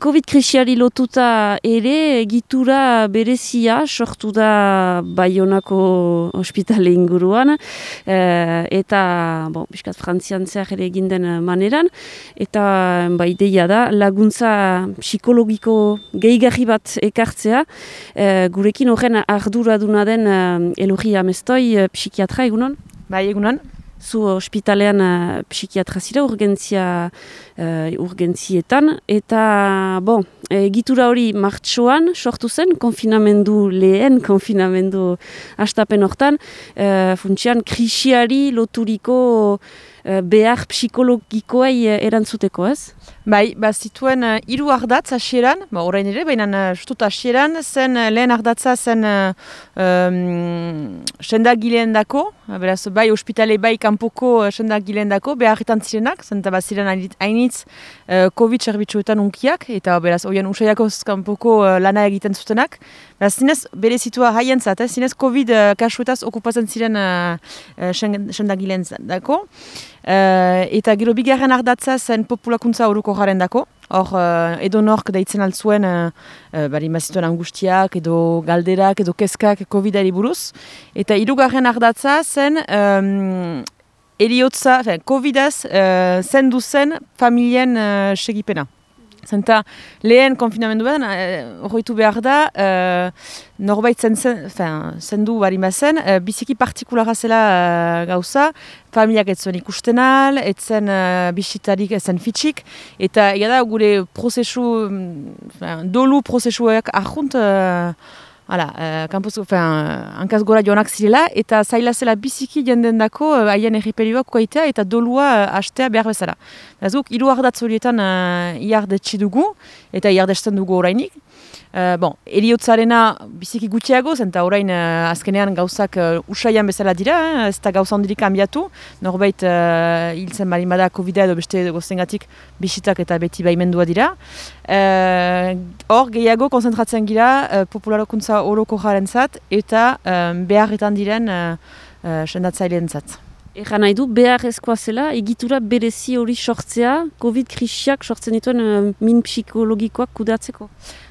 Covid-krisiari lotuta ere, egitura berezia sortu da Bayonako ospitale inguruan, e, eta, bon, biskat frantzian zehar ere eginden maneran, eta ba, ideia da laguntza psikologiko gehigarri bat ekartzea, e, gurekin horren arduraduna den elogia mestoi psikiatra egunon? Bai, egunon zu ospitalean uh, psikiatra zira urgentzia uh, urgentzietan. Eta bon, egitura hori martxoan sortu zen konfinamendu lehen konfinamendu astapen hortan. Uh, funtsian krisiari loturiko behar psikologikoei erantzuteko ez? Bai, ba, zituen uh, iru ardatz asieran, ba, orain ere, baina uh, justut asieran, zen lehen ardatza zen um, sendagileen dako, beraz, bai ospitale, bai kanpoko sendagileen dako, beharretan zirenak, zen eta ziren hainitz uh, COVID serbitzuetan unkiak, eta beraz, oian usaiako kanpoko uh, lana egiten zutenak, beraz, zinez, bere zitua haien zat, eh? zinez COVID uh, kasuetaz okupatzen ziren uh, sendagileen dako, Uh, eta gero bigarren ardatza zen populakuntza horuko jaren dako. Hor, uh, edo nork daitzen altzuen, uh, uh, bari mazituen angustiak, edo galderak, edo keskak COVID-ari buruz. Eta irugarren ardatza zen um, eriotza, COVID-az uh, zen duzen familien uh, segipena. Zenta lehen konfinamendu bat, horretu behar da, norbait zen, zen, du bari mazen, uh, biziki partikulara zela uh, gauza, familiak ez zuen ikusten al, ez zen uh, bisitarik ez zen fitxik, eta da gure prozesu, dolu prozesuak ahunt, uh, Hala, uh, kampuz, hankaz gora joanak zirela, eta zaila zela biziki jenden dako haien uh, erriperioak kuaitea eta dolua uh, hastea behar bezala. Guk, hiru ardatz horietan uh, iardetsi dugu, eta iardesten dugu orainik. Uh, bon, eriotzarena biziki gutxiago, zenta orain uh, azkenean gauzak uh, usaian bezala dira, eh? ez da gauza ondirik ambiatu, norbait uh, hiltzen bali bada covid edo beste goztengatik bisitak eta beti baimendua dira. Hor, uh, gehiago konzentratzen gira uh, popularokuntza horoko jaren zat, eta um, beharretan diren uh, uh, sendatzaileen zat. Egan nahi du, behar ezkoa zela, egitura berezi hori sortzea, COVID-krisiak sortzen dituen uh, min psikologikoak kudatzeko?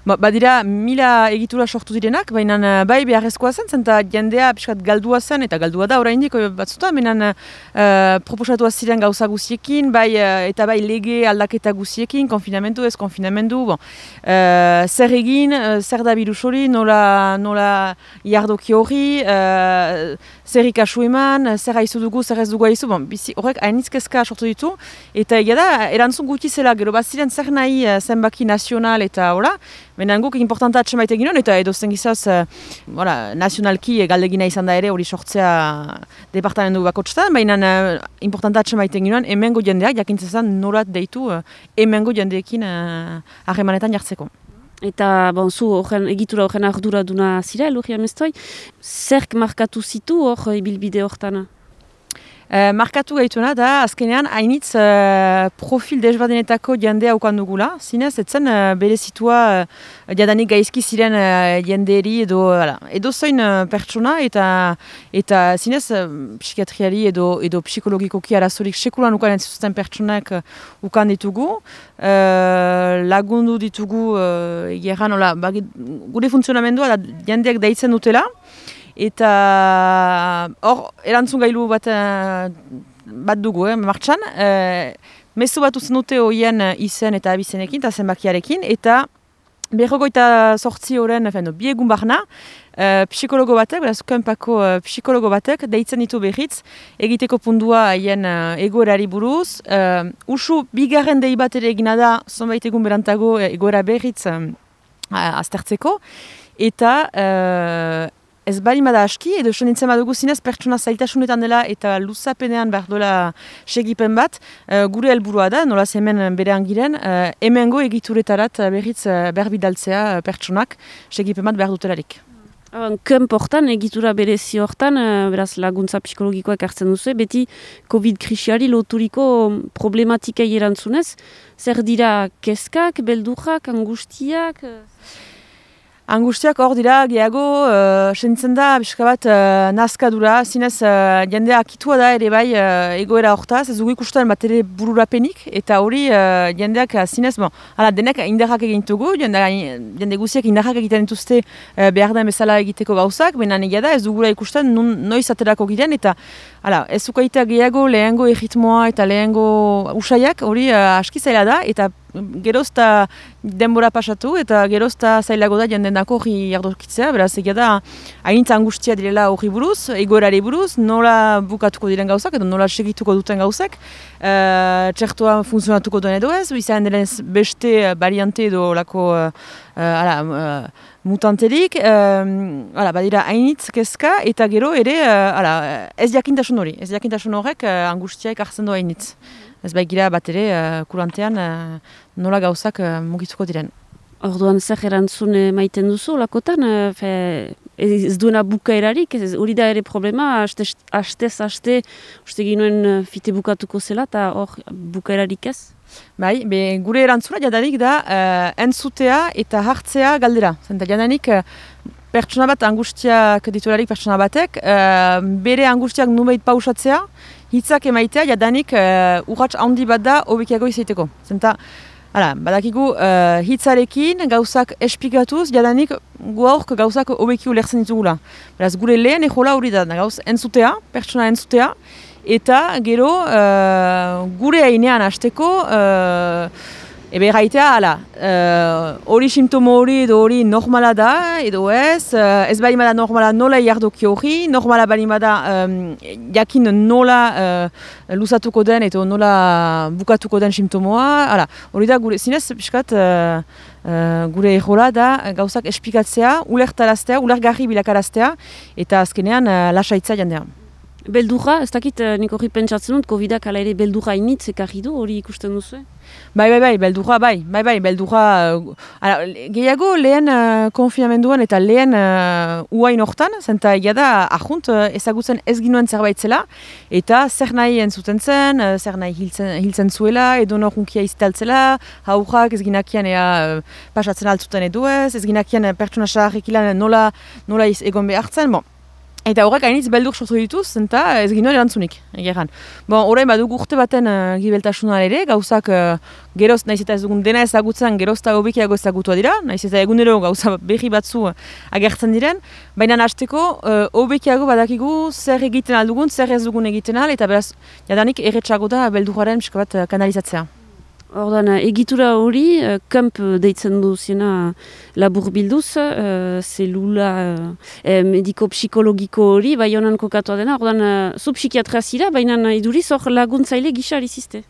Ba, badira, mila egitura sortu direnak, baina uh, bai behar ezkoa zen, zenta jendea piskat galdua zen, eta galdua da orain diko batzuta, baina uh, proposatu ziren gauza guziekin, bai, uh, eta bai lege aldaketa guziekin, konfinamentu ez konfinamendu, bon. uh, zer egin, uh, zer da virus hori, nola, nola jardoki hori, uh, zer ikasu eman, zer haizu dugu, zer ez dugu haizu, bon, bizi, horrek hainizkezka sortu ditu, eta egia da, erantzun guti zela, gero bat ziren zer nahi uh, zenbaki nazional eta hola, Baina guk importanta atxemaite ginen, eta edo zen gizaz, uh, nazionalki galdegina izan da ere hori sortzea departamentu bako txetan, baina uh, importanta atxemaite ginen, emengo jendeak, jakintzezan norat deitu, uh, emengo jendeekin harremanetan jartzeko. Eta bon, zu ogen, egitura horren ardura duna zira, elugia mestoi, zerk markatu zitu hor ibilbide hortana? Uh, markatu gaituna da, azkenean, hainitz uh, profil desbadinetako jendea ukan dugula. Zinez, etzen uh, bere zitua uh, jadanik gaizki ziren uh, jendeeri edo, ala, edo zoin uh, pertsona eta eta zinez, uh, psikiatriari edo, edo psikologikoki arazorik sekulan ukan entzuzten pertsonak uh, ukan ditugu. Uh, lagundu ditugu, uh, gerran, gure funtzionamendua da jendeak daitzen dutela eta hor erantzun gailu bat, eh, bat dugu, eh, martxan. E, mezu bat uzen dute hoien izen eta abizenekin, eta zenbakiarekin, eta berrogoita sortzi horren, no, biegun barna, Uh, psikologo batek, kenpako uh, psikologo batek, deitzen ditu behitz, egiteko pundua haien uh, egoerari buruz. Uh, usu, bigarren dei bat ere egina da, zonbait egun berantago egoera um, aztertzeko. Eta ez bali bada aski, edo sonitzen badugu zinez pertsona zailtasunetan dela eta luzapenean behar dola segipen bat, uh, gure helburua da, nola hemen berean giren, uh, emengo egituretarat uh, berriz uh, berbidaltzea pertsonak segipen bat behar dutelarik. Kemp hortan, egitura berezi hortan, beraz laguntza psikologikoak hartzen duzu, beti COVID-krisiari loturiko problematika erantzunez, zer dira keskak, beldurrak, angustiak? Angustiak hor dira, gehiago, uh, sentzen da, biska bat, uh, nazkadura, zinez, uh, jendea akitua da ere bai uh, egoera hortaz, ez dugu ikusten bat ere bururapenik, eta hori uh, jendeak zinez, bon, ala, denek indarrak egintugu, jende, jende guziak indarrak egiten dituzte uh, behar da bezala egiteko gauzak, baina negia da, ez dugula ikusten nun, noiz aterako giren, eta ala, ez zukaita gehiago lehengo egitmoa eta lehengo usaiak, hori uh, aski zaila da, eta gerozta denbora pasatu eta gerozta zailago da jenden dako hori jardokitzea, beraz egia da hainitza angustia direla hori buruz, egoerari buruz, nola bukatuko diren gauzak edo nola segituko duten gauzak, uh, txertua funtzionatuko duen edo ez, izan delen beste variante edo lako uh, uh, uh, mutanterik, uh, badira hainitz kezka eta gero ere uh, ez jakintasun hori, ez jakintasun horrek angustiaik hartzen du hainitz ez baigira bat ere uh, kurantean uh, nola gauzak uh, mugituko diren. Orduan zer erantzun maiten duzu, lakotan, fe, ez duena bukaerarik, hori da ere problema, hastez haste, uste ginoen fite bukatuko zela, eta hor bukaerarik ez? Bai, be, gure erantzuna jadanik da, uh, entzutea eta hartzea galdera. Zenta jadanik, uh, pertsona bat, angustiak ditularik pertsona batek, uh, bere angustiak nubeit pausatzea, hitzak emaitea jadanik uh, urratx handi bat da hobikiago izaiteko. Zenta, hala, badakigu uh, hitzarekin gauzak esplikatuz jadanik gu aurk gauzak hobeki ulertzen ditugula. Beraz, gure lehen ejola hori da, gauz entzutea, pertsona entzutea, eta gero uh, gure hainean hasteko Ebe gaitea, ala, uh, hori simptomo hori edo hori normala da, edo ez, uh, ez bali da normala nola jardoki hori, normala bali da um, jakin nola uh, luzatuko den edo nola bukatuko den simptomoa, ala, hori da gure zinez, piskat, uh, uh, gure errola da gauzak espikatzea, ulertaraztea, ulergarri bilakaraztea, eta azkenean uh, lasaitza jandean. Beldurra, ez dakit nik hori pentsatzen dut, COVID-ak ala ere beldurra initz ekarri du, hori ikusten duzu? Bai, bai, bai, beldurra, bai, bai, bai, beldurra. Uh, gehiago lehen uh, konfinamenduan eta lehen uh, uain hortan, zenta egia da, ahunt, uh, ezagutzen ez ginuen zerbait zela, eta zer nahi entzuten zen, uh, zer nahi hiltzen, hiltzen zuela, edo norunkia iztaltzela, haurrak ez ginakian ea uh, pasatzen altzuten edo ez, ez ginakian pertsona saharrik nola, nola iz, egon behartzen, bon. Eta horrek hainitz beldur sortu dituz, eta ez ginoen erantzunik, egeran. Bon, horrein baduk urte baten uh, gibeltasuna ere, gauzak uh, geroz, nahiz eta ez dugun dena ezagutzen, gerozta hobikiago ezagutua dira, nahiz eta egunero gauza berri batzu agertzen diren, baina hasteko uh, badakigu zer egiten aldugun, zer ez dugun egiten al, eta beraz, jadanik erretxago da belduraren bat kanalizatzea. Ordan, egitura hori, uh, kamp deitzen du ziena labur bilduz, uh, zelula uh, mediko-psikologiko hori, bai honan kokatoa dena, ordan, zu psikiatria zira, baina iduriz hor laguntzaile gisa iziste.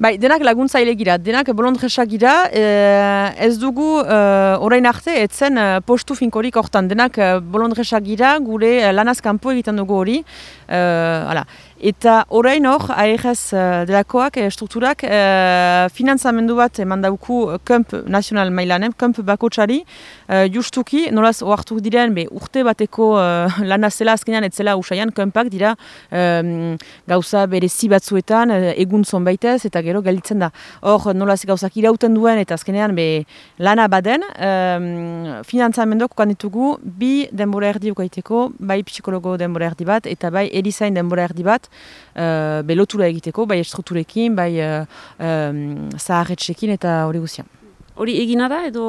Bai, denak laguntzaile gira, denak bolondresak gira, ez dugu uh, orain arte, etzen uh, postu finkorik hortan, denak uh, bolondresak gira, gure lanaz kanpo egiten dugu hori, uh, Eta orain hor, ARS uh, delakoak, e, strukturak, uh, finanzamendu bat eman dauku Kump National Mailanen, Kump Bakotxari, uh, justuki, nolaz oartu diren, be, urte bateko uh, lana zela azkenean, etzela usaian, Kumpak dira um, gauza bere batzuetan, uh, egun zonbaitez, eta gero galitzen da. Hor, nolaz gauzak irauten duen, eta azkenean be, lana baden, um, finanzamenduak ditugu bi denbora erdi ukaiteko, bai psikologo denbora erdi bat, eta bai erizain denbora erdi bat, uh, belotura egiteko, bai estrukturekin, bai uh, um, zaharretxekin eta hori guzian. Hori egina da edo...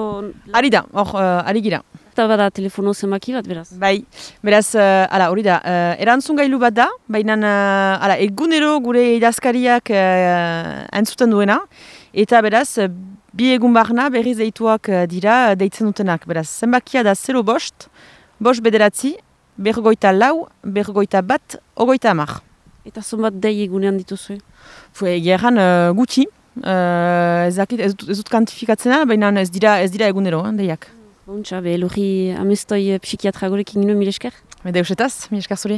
Ari da, hor, uh, ari gira. Eta bada telefono zemaki bat, beraz? Bai, beraz, uh, hori da, uh, erantzun gailu bat da, baina uh, egunero gure idazkariak uh, entzuten duena, eta beraz, bi egun barna berriz deituak dira deitzen dutenak. Beraz, zenbakia da 0 bost, bost bederatzi, bergoita lau, bergoita bat, ogoita amak. Eta zonbat dei egunean dituzue? Fue egeran uh, gutxi, uh, ez, ez, ez dut kantifikatzen baina ez dira, ez dira egunero, eh, deiak. Bontxa, be, lorri amestoi psikiatra gorekin nuen, mire esker? Mede usetaz, mire esker zuri.